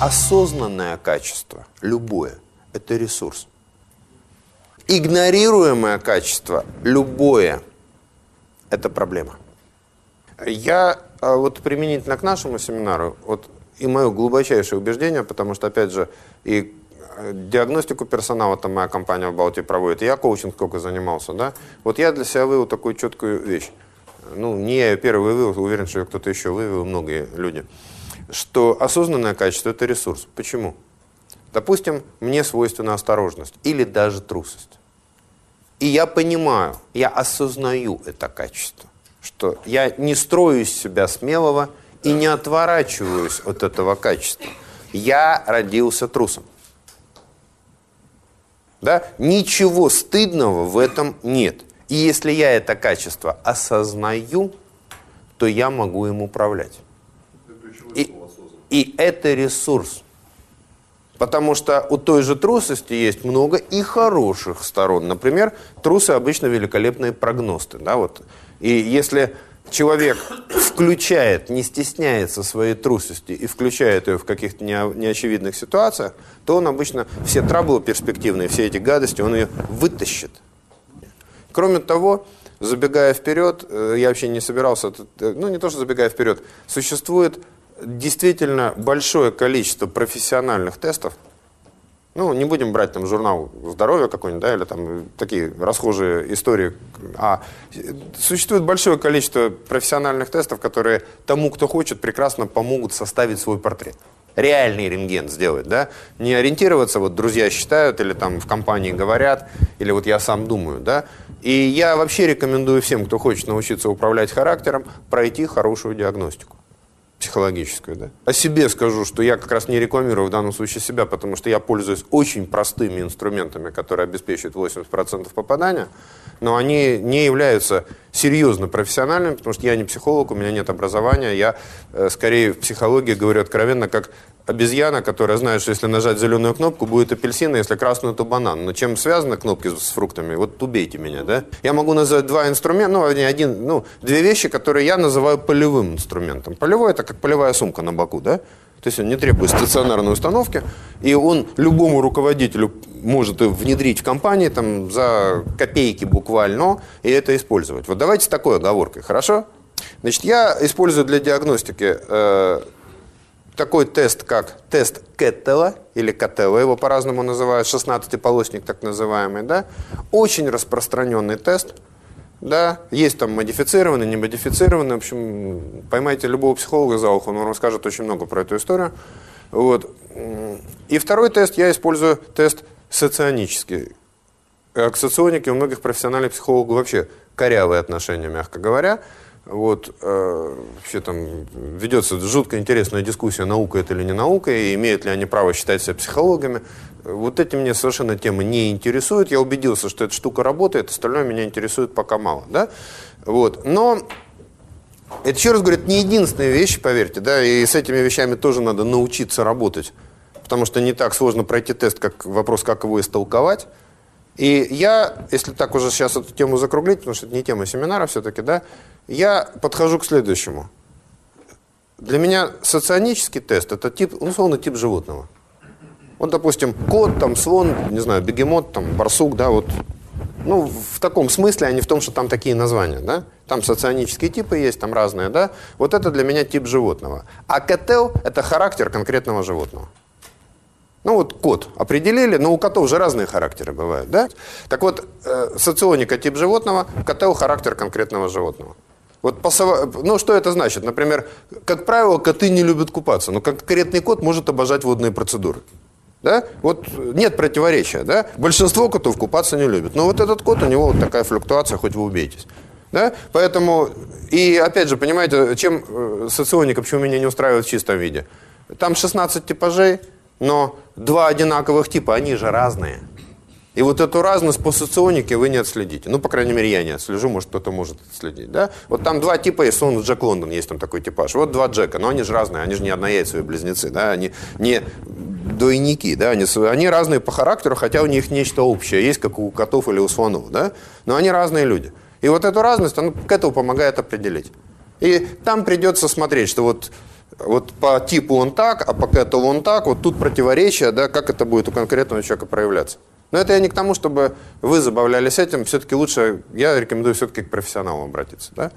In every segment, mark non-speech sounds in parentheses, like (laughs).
Осознанное качество, любое, это ресурс. Игнорируемое качество, любое, это проблема. Я а, вот применительно к нашему семинару, вот и мое глубочайшее убеждение, потому что, опять же, и э, диагностику персонала там моя компания в Балтии проводит, я коучинг сколько занимался, да, вот я для себя вывел такую четкую вещь. Ну, не я первый вывел, уверен, что кто-то еще вывел, многие люди. Что осознанное качество – это ресурс. Почему? Допустим, мне свойственна осторожность или даже трусость. И я понимаю, я осознаю это качество, что я не строю из себя смелого и не отворачиваюсь от этого качества. Я родился трусом. Да? Ничего стыдного в этом нет. И если я это качество осознаю, то я могу им управлять. И, это ресурс. Потому что у той же трусости есть много и хороших сторон. Например, трусы обычно великолепные прогносты. Да, вот. И если человек включает, не стесняется своей трусости и включает ее в каких-то неочевидных ситуациях, то он обычно все траблы перспективные, все эти гадости, он ее вытащит. Кроме того, забегая вперед, э, я вообще не собирался, э, ну не то, что забегая вперед, существует действительно большое количество профессиональных тестов, ну, не будем брать там журнал здоровья какой-нибудь, да, или там такие расхожие истории. А существует большое количество профессиональных тестов, которые тому, кто хочет, прекрасно помогут составить свой портрет. Реальный рентген сделать, да? Не ориентироваться, вот друзья считают, или там в компании говорят, или вот я сам думаю, да? И я вообще рекомендую всем, кто хочет научиться управлять характером, пройти хорошую диагностику психологическую, да. О себе скажу, что я как раз не рекламирую в данном случае себя, потому что я пользуюсь очень простыми инструментами, которые обеспечивают 80% попадания, но они не являются серьезно профессиональными, потому что я не психолог, у меня нет образования, я э, скорее в психологии говорю откровенно, как обезьяна, которая знает, что если нажать зеленую кнопку, будет апельсин, а если красную, то банан. Но чем связаны кнопки с фруктами? Вот убейте меня, да? Я могу назвать два инструмента, ну, один, ну, две вещи, которые я называю полевым инструментом. Полевой – это как полевая сумка на боку, да? То есть он не требует стационарной установки, и он любому руководителю может внедрить в компании там, за копейки буквально, и это использовать. Вот давайте с такой оговоркой, хорошо? Значит, я использую для диагностики э, такой тест, как тест Кеттела, или Каттела его по-разному называют, 16-полосник так называемый, да, очень распространенный тест, да, есть там модифицированный, не модифицированный, в общем, поймайте любого психолога за ухо, он вам расскажет очень много про эту историю. Вот. И второй тест, я использую тест соционический. К соционике у многих профессиональных психологов вообще корявые отношения, мягко говоря. Вот, э, вообще там ведется жутко интересная дискуссия, наука это или не наука, и имеют ли они право считать себя психологами. Вот эти мне совершенно темы не интересуют. Я убедился, что эта штука работает, остальное меня интересует пока мало. Да? Вот. Но это, еще раз говорю, не единственная вещь, поверьте, да, и с этими вещами тоже надо научиться работать, потому что не так сложно пройти тест, как вопрос, как его истолковать. И я, если так уже сейчас эту тему закруглить, потому что это не тема семинара все-таки, да, я подхожу к следующему. Для меня соционический тест – это тип, ну, условно, тип животного. Вот, допустим, кот, там, слон, не знаю, бегемот, там, барсук, да, вот. Ну, в таком смысле, а не в том, что там такие названия, да. Там соционические типы есть, там разные, да. Вот это для меня тип животного. А котел – это характер конкретного животного. Ну вот кот определили, но у котов же разные характеры бывают, да? Так вот, э, соционика тип животного, котел характер конкретного животного. Вот пасова... Ну, что это значит? Например, как правило, коты не любят купаться, но конкретный кот может обожать водные процедуры. Да? Вот нет противоречия, да? Большинство котов купаться не любят. Но вот этот кот, у него вот такая флуктуация, хоть вы убейтесь. Да? Поэтому, и опять же, понимаете, чем э, соционика, почему меня не устраивает в чистом виде? Там 16 типажей, но два одинаковых типа, они же разные. И вот эту разность по соционике вы не отследите. Ну, по крайней мере, я не отслежу, может, кто-то может отследить. Да? Вот там два типа есть, он Джек Лондон, есть там такой типаж. Вот два Джека, но они же разные, они же не однояйцевые близнецы, да? они не двойники, да? они, они разные по характеру, хотя у них нечто общее, есть как у котов или у слонов, да? но они разные люди. И вот эту разность, она к этому помогает определить. И там придется смотреть, что вот вот по типу он так, а по этому он так, вот тут противоречие, да, как это будет у конкретного человека проявляться. Но это я не к тому, чтобы вы забавлялись этим, все-таки лучше, я рекомендую все-таки к профессионалам обратиться, да.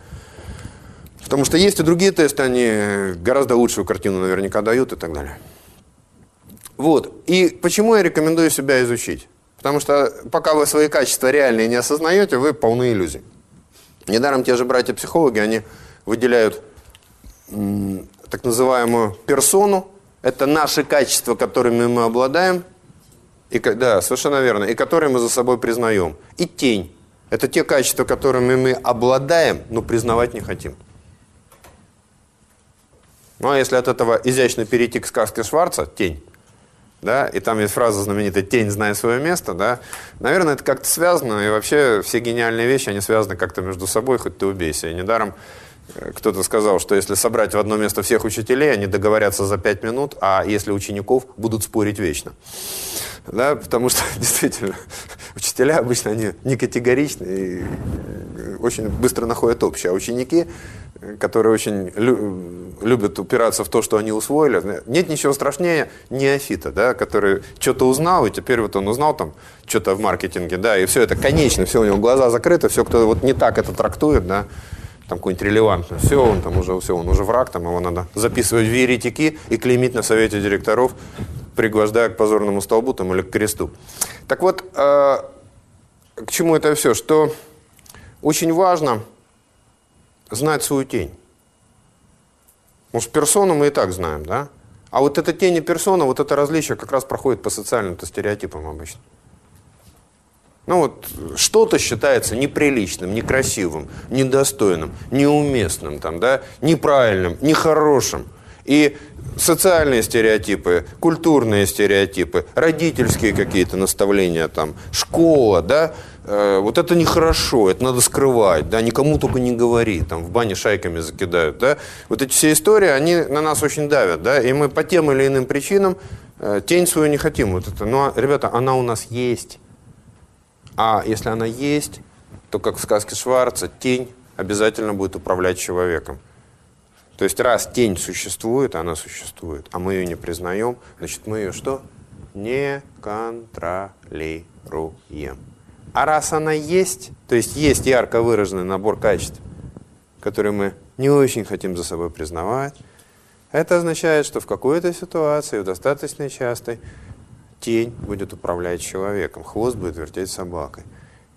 Потому что есть и другие тесты, они гораздо лучшую картину наверняка дают и так далее. Вот. И почему я рекомендую себя изучить? Потому что пока вы свои качества реальные не осознаете, вы полны иллюзий. Недаром те же братья-психологи, они выделяют так называемую персону. Это наши качества, которыми мы обладаем. И, да, совершенно верно. И которые мы за собой признаем. И тень. Это те качества, которыми мы обладаем, но признавать не хотим. Ну, а если от этого изящно перейти к сказке Шварца, тень, да, и там есть фраза знаменитая «тень, зная свое место», да, наверное, это как-то связано, и вообще все гениальные вещи, они связаны как-то между собой, хоть ты убейся. И недаром кто-то сказал, что если собрать в одно место всех учителей, они договорятся за пять минут, а если учеников, будут спорить вечно. Да, потому что, (laughs) действительно, учителя обычно они не категоричны и э, очень быстро находят общее, а ученики которые очень любят упираться в то, что они усвоили. Нет ничего страшнее неофита, да, который что-то узнал, и теперь вот он узнал там что-то в маркетинге, да, и все это конечно, все у него глаза закрыты, все, кто вот не так это трактует, да, там какой-нибудь релевантный, все, он там уже, все, он уже враг, там его надо записывать в еретики и клеймить на совете директоров, пригвождая к позорному столбу там или к кресту. Так вот, э, к чему это все? Что очень важно знать свою тень. Может, персону мы и так знаем, да? А вот эта тень и персона, вот это различие как раз проходит по социальным-то стереотипам обычно. Ну вот что-то считается неприличным, некрасивым, недостойным, неуместным, там, да, неправильным, нехорошим. И социальные стереотипы, культурные стереотипы, родительские какие-то наставления, там, школа, да, э, вот это нехорошо, это надо скрывать, да, никому только не говори, там, в бане шайками закидают, да. Вот эти все истории, они на нас очень давят, да, и мы по тем или иным причинам э, тень свою не хотим, вот это. Но, ребята, она у нас есть. А если она есть, то, как в сказке Шварца, тень обязательно будет управлять человеком. То есть раз тень существует, она существует, а мы ее не признаем, значит мы ее что? Не контролируем. А раз она есть, то есть есть ярко выраженный набор качеств, которые мы не очень хотим за собой признавать, это означает, что в какой-то ситуации, в достаточно частой, тень будет управлять человеком, хвост будет вертеть собакой.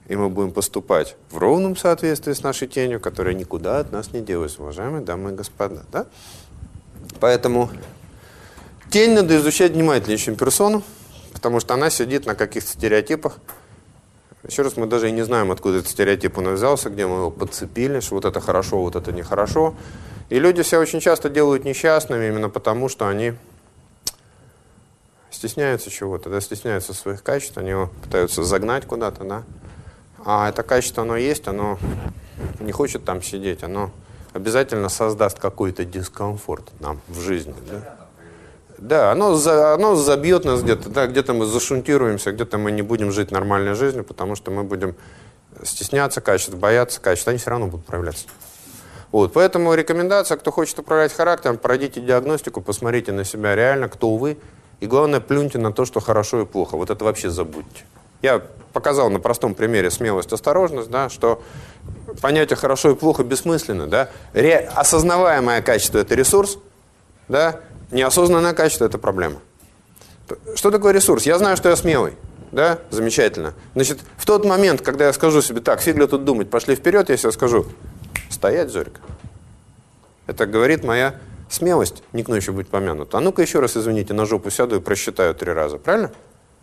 И мы будем поступать в ровном соответствии с нашей тенью, которая никуда от нас не делась, уважаемые дамы и господа. Да? Поэтому тень надо изучать внимательнее, чем персону, потому что она сидит на каких-то стереотипах. Еще раз, мы даже и не знаем, откуда этот стереотип у нас взялся, где мы его подцепили, что вот это хорошо, вот это нехорошо. И люди себя очень часто делают несчастными именно потому, что они стесняются чего-то, да, стесняются своих качеств, они его пытаются загнать куда-то, да. А это качество, оно есть, оно не хочет там сидеть, оно обязательно создаст какой-то дискомфорт нам в жизни. Да, да оно, за, оно забьет нас где-то, да, где-то мы зашунтируемся, где-то мы не будем жить нормальной жизнью, потому что мы будем стесняться качеств, бояться качеств, они все равно будут проявляться. Вот, поэтому рекомендация, кто хочет управлять характером, пройдите диагностику, посмотрите на себя реально, кто вы, и главное, плюньте на то, что хорошо и плохо. Вот это вообще забудьте. Я показал на простом примере смелость, осторожность, да, что понятие хорошо и плохо бессмысленно. Да? Ре, осознаваемое качество – это ресурс, да? неосознанное качество – это проблема. Что такое ресурс? Я знаю, что я смелый. Да? Замечательно. Значит, в тот момент, когда я скажу себе, так, фигля тут думать, пошли вперед, я себе скажу, стоять, Зорька. Это говорит моя смелость, не к ночи быть помянут. А ну-ка еще раз, извините, на жопу сяду и просчитаю три раза. Правильно?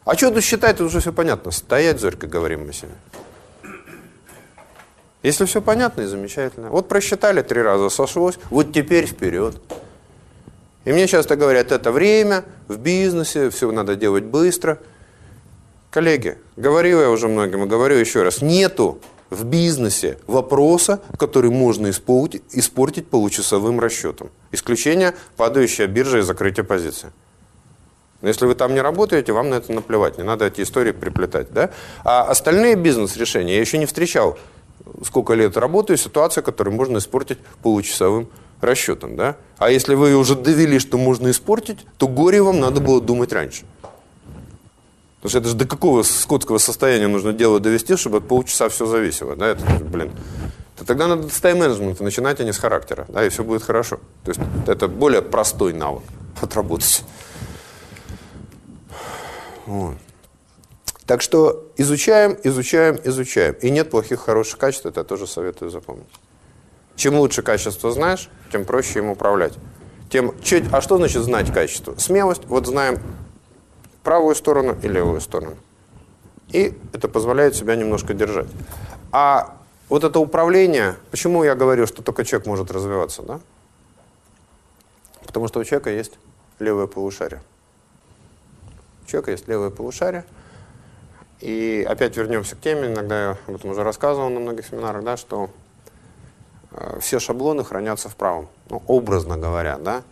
А что тут считать, тут уже все понятно. Стоять, Зорька, говорим мы себе. Если все понятно и замечательно. Вот просчитали три раза, сошлось, вот теперь вперед. И мне часто говорят, это время, в бизнесе, все надо делать быстро. Коллеги, говорил я уже многим и говорю еще раз, нету в бизнесе вопроса, который можно испортить, испортить получасовым расчетом. Исключение – падающая биржа и закрытие позиции. Но если вы там не работаете, вам на это наплевать, не надо эти истории приплетать. Да? А остальные бизнес-решения я еще не встречал, сколько лет работаю, ситуация, которую можно испортить получасовым расчетам, да? А если вы уже довели, что можно испортить, то горе вам надо было думать раньше. Потому что это же до какого скотского состояния нужно дело довести, чтобы от полчаса все зависело, да? Это, блин, то тогда надо с тайм-менеджмента начинать, а не с характера, да, и все будет хорошо. То есть это более простой навык отработать. Вот. Так что изучаем, изучаем, изучаем. И нет плохих, хороших качеств, это я тоже советую запомнить. Чем лучше качество знаешь, тем проще им управлять. Тем, чуть, а что значит знать качество? Смелость, вот знаем правую сторону и левую сторону. И это позволяет себя немножко держать. А вот это управление, почему я говорю, что только человек может развиваться, да? Потому что у человека есть левое полушарие. У человека есть левое полушарие. И опять вернемся к теме, иногда я об этом уже рассказывал на многих семинарах, да, что э, все шаблоны хранятся в правом, ну, образно говоря, да.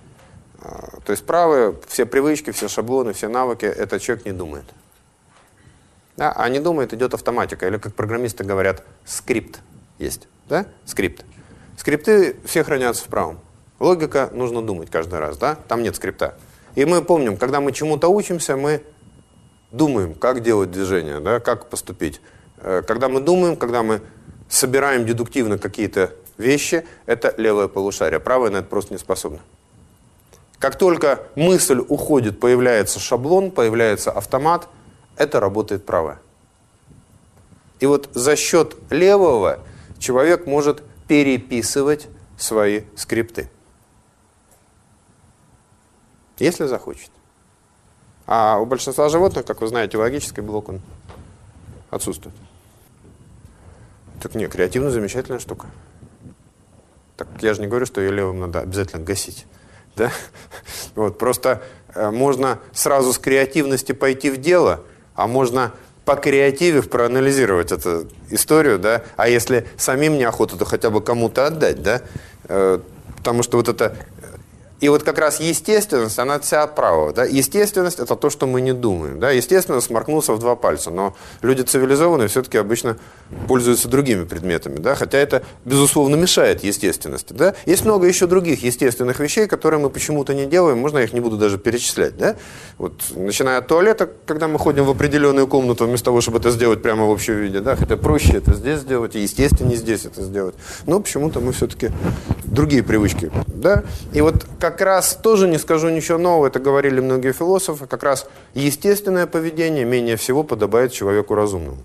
Э, то есть правые, все привычки, все шаблоны, все навыки, этот человек не думает. Да, а не думает, идет автоматика, или как программисты говорят, скрипт есть, да, скрипт. Скрипты все хранятся в правом. Логика нужно думать каждый раз, да, там нет скрипта. И мы помним, когда мы чему-то учимся, мы думаем, как делать движение, да, как поступить. Э, когда мы думаем, когда мы собираем дедуктивно какие-то вещи, это левое полушарие, правое на это просто не способно. Как только мысль уходит, появляется шаблон, появляется автомат, это работает правое. И вот за счет левого человек может переписывать свои скрипты. Если захочет. А у большинства животных, как вы знаете, логический блок он отсутствует. Так не, креативно замечательная штука. Так я же не говорю, что ее левым надо обязательно гасить. Да? Вот, просто э, можно сразу с креативности пойти в дело, а можно по креативе проанализировать эту историю, да, а если самим неохота, то хотя бы кому-то отдать, да, э, потому что вот это и вот как раз естественность, она вся правого. Да? Естественность – это то, что мы не думаем. Да? Естественность сморкнулся в два пальца, но люди цивилизованные все-таки обычно пользуются другими предметами. Да? Хотя это, безусловно, мешает естественности. Да? Есть много еще других естественных вещей, которые мы почему-то не делаем. Можно я их не буду даже перечислять. Да? Вот, начиная от туалета, когда мы ходим в определенную комнату, вместо того, чтобы это сделать прямо в общем виде. Да? Хотя проще это здесь сделать, и естественнее здесь это сделать. Но почему-то мы все-таки другие привычки. Да? И вот как как раз тоже не скажу ничего нового, это говорили многие философы, как раз естественное поведение менее всего подобает человеку разумному.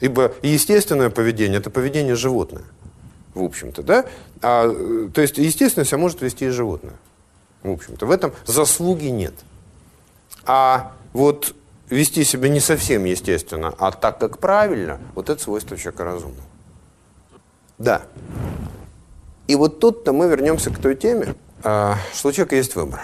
Ибо естественное поведение – это поведение животное, в общем-то, да? А, то есть естественно себя может вести и животное, в общем-то. В этом заслуги нет. А вот вести себя не совсем естественно, а так, как правильно, вот это свойство человека разумного. Да. И вот тут-то мы вернемся к той теме, а, что у человека есть выбор.